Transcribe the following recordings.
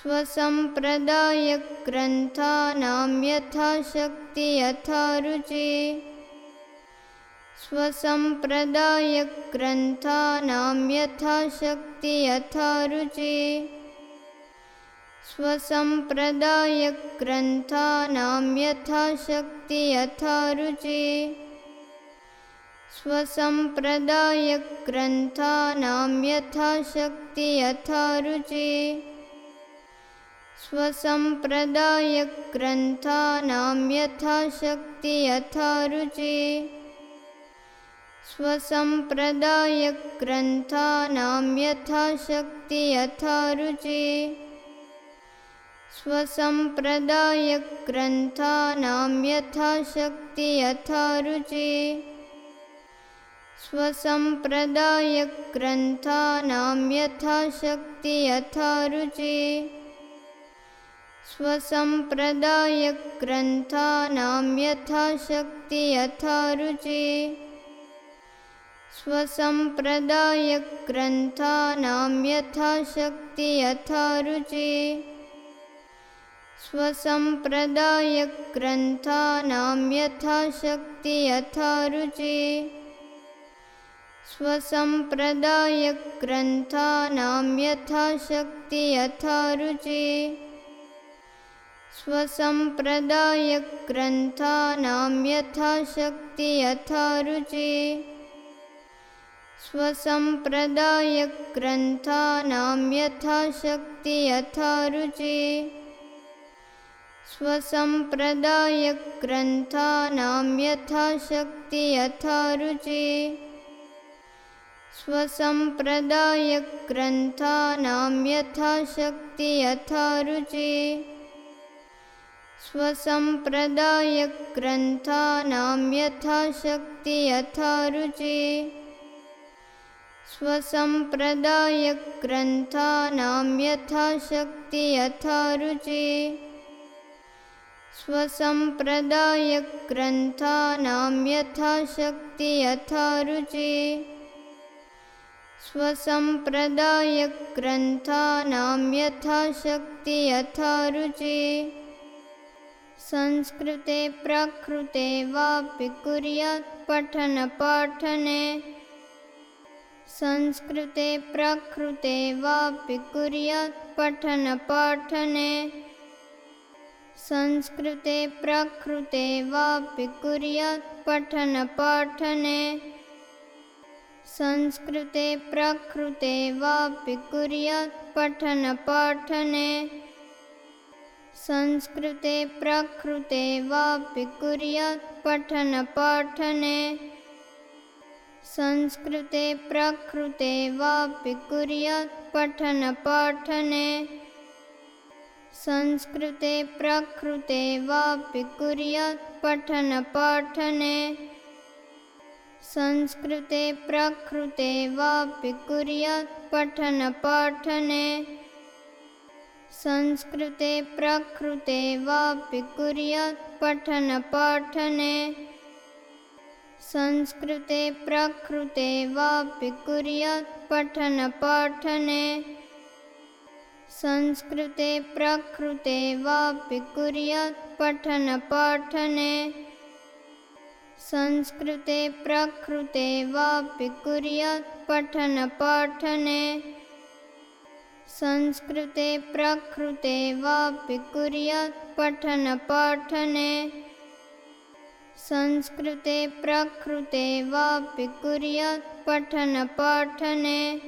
स्वसम्प्रदायग्रन्थानां यथाशक्ति यथा रुचि स्वसम्प्रदायग्रन्थानां यथाशक्ति यथा यथाशक्ति यथा रुचि स्वसम्प्रदायग्रन्थानां यथाशक्ति यथा रुचि स्वसम्प्रदायग्रन्थानां यथाशक्ति यथा रुचि स्वसम्प्रदायग्रन्थानां यथाशक्ति यथा रुचि स्वसम्प्रदायग्रन्थानां यथाशक्ति यथा रुचि स्वसम्प्रदायग्रन्थानां यथाशक्ति यथा रुचि स्वसम्प्रदायग्रन्थानां यथाशक्ति यथा रुचि स्वसम्प्रदायग्रन्थानां यथाशक्ति यथा रुचि स्वसम्प्रदायग्रन्थानां यथाशक्ति यथा रुचि स्वसम्प्रदायग्रन्थानां यथाशक्ति यथा रुचि स्वसम्प्रदायग्रन्थानां यथाशक्ति यथा रुचि स्वसम्प्रदायग्रन्थानां यथाशक्ति यथा रुचि स्वसम्प्रदायग्रन्थानां यथाशक्ति यथा रुचि स्वसम्प्रदायग्रन्थानां यथाशक्ति यथा रुचि स्वसम्प्रदायग्रन्थानां यथाशक्ति यथा रुचि स्वसम्प्रदायग्रन्थानां यथाशक्ति यथा रुचि स्वसम्प्रदायग्रन्थानां यथाशक्ति यथा रुचि संस्कृते प्राकृते वापि कुर्यात् पठनपाठने। संस्कृते प्राकृते वापि कुर्यात् पठनपाठने। संस्कृते प्राकृते वापि कुर्यात् पठनपाठने। संस्कृते प्राकृते वापि कुर्यात् पठनपाठने संस्कृते प्राकृते वापि कुर्यात् पठनपाठने। संस्कृते प्राकृते वापि कुर्यात् पठनपाठने। संस्कृते प्राकृते वापि कुर्यात् पठनपाठने। संस्कृते प्राकृते वापि कुर्यात् पठनपाठने संस्कृते प्राकृते वापि कुर्यात् पठनपाठने। संस्कृते प्राकृते वापि कुर्यात् पठनपाठने। संस्कृते प्राकृते वापि कुर्यात् पठनपाठने। संस्कृते प्राकृते वापि कुर्यात् पठनपाठने संस्कृते प्राकृते वापि कुर्यात् पठनपाठने। संस्कृते प्राकृते वापि कुर्यात् पठनपाठने।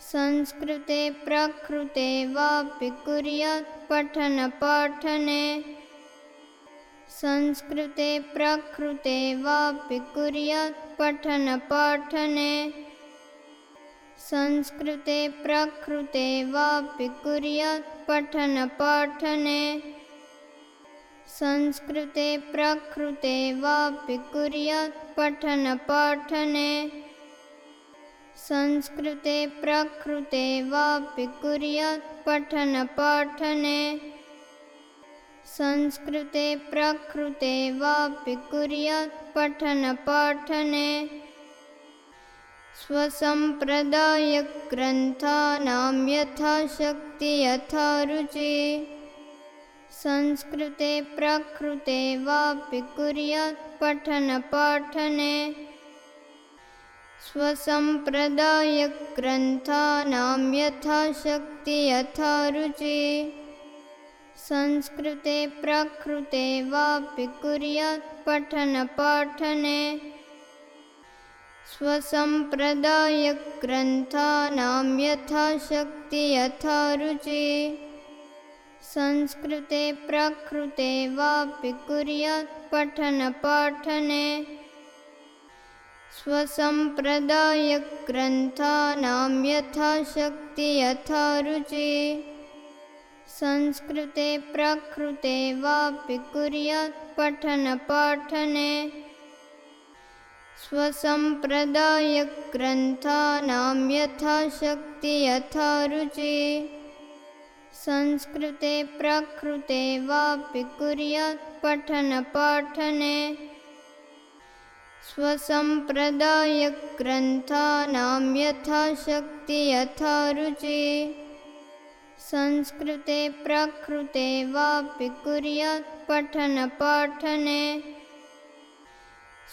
संस्कृते प्राकृते वापि कुर्यात् पठनपाठने। संस्कृते प्राकृते वापि कुर्यात् पठनपाठने संस्कृते प्राकृते वापि कुर्यात् पठनपाठने संस्कृते प्राकृते वापि कुर्यात् पठनपाठने संस्कृते प्राकृते वापि कुर्यात् पठनपाठने संस्कृते प्राकृते वापि कुर्यात् पठनपाठने स्वसम्प्रदायग्रन्थानां यथाशक्ति यथा रुचि संस्कृते प्राकृते वापि कुर्यात् पठनपाठने। स्वसम्प्रदायग्रन्थानां यथाशक्ति यथा रुचि संस्कृते प्राकृते वापि कुर्यात् पठनपाठने स्वसम्प्रदायग्रन्थानां यथाशक्ति यथा रुचि संस्कृते प्राकृते वापि कुर्यात् पठनपाठने। स्वसम्प्रदायग्रन्थानां यथाशक्ति यथा रुचि संस्कृते प्राकृते वापि कुर्यात् पठनपाठने स्वसम्प्रदायग्रन्थानां यथाशक्ति यथा रुचि संस्कृते प्राकृते वापि कुर्यात् पठनपाठने। स्वसम्प्रदायग्रन्थानां यथाशक्ति यथा रुचि संस्कृते प्राकृते वापि कुर्यात् पठनपाठने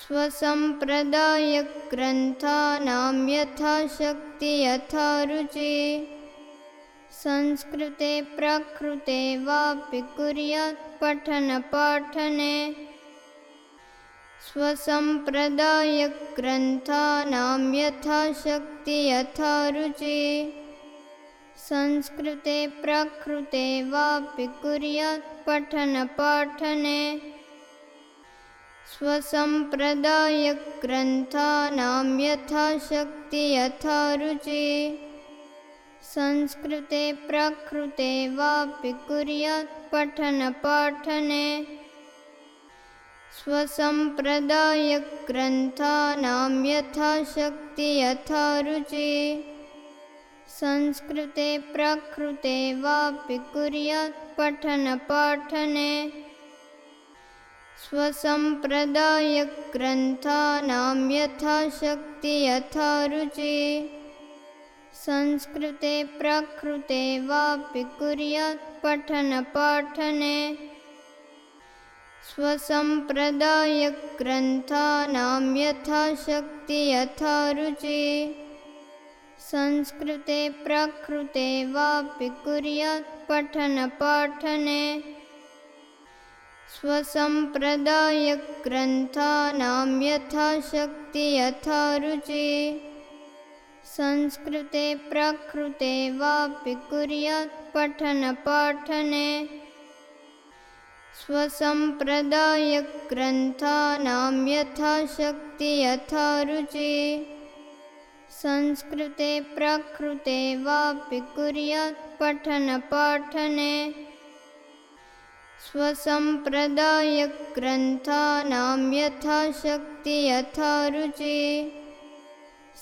स्वसम्प्रदायग्रन्थानां यथाशक्ति यथा रुचि संस्कृते प्राकृते वापि कुर्यात् पठनपाठने। स्वसम्प्रदायग्रन्थानां यथाशक्ति यथा रुचि संस्कृते प्राकृते वापि कुर्यात् पठनपाठने स्वसम्प्रदायग्रन्थानां यथाशक्ति यथा रुचि संस्कृते प्राकृते वापि कुर्यात् पठनपाठने। स्वसम्प्रदायग्रन्थानां यथाशक्ति यथा रुचि संस्कृते प्राकृते वापि कुर्यात् पठनपाठने स्वसम्प्रदायग्रन्थानां यथाशक्ति यथा रुचि संस्कृते प्राकृते वापि कुर्यात् पठनपाठने। स्वसम्प्रदायग्रन्थानां यथाशक्ति यथा रुचि संस्कृते प्राकृते वापि कुर्यात् पठनपाठने स्वसम्प्रदायग्रन्थानां यथाशक्ति यथा रुचि संस्कृते प्राकृते वापि कुर्यात् पठनपाठने। स्वसम्प्रदायग्रन्थानां यथाशक्ति यथा रुचि संस्कृते प्राकृते वापि कुर्यात् पठनपाठने स्वसम्प्रदायग्रन्थानां यथाशक्ति यथा रुचि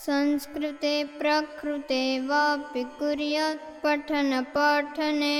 संस्कृते प्राकृते वापि कुर्यात् पठनपाठने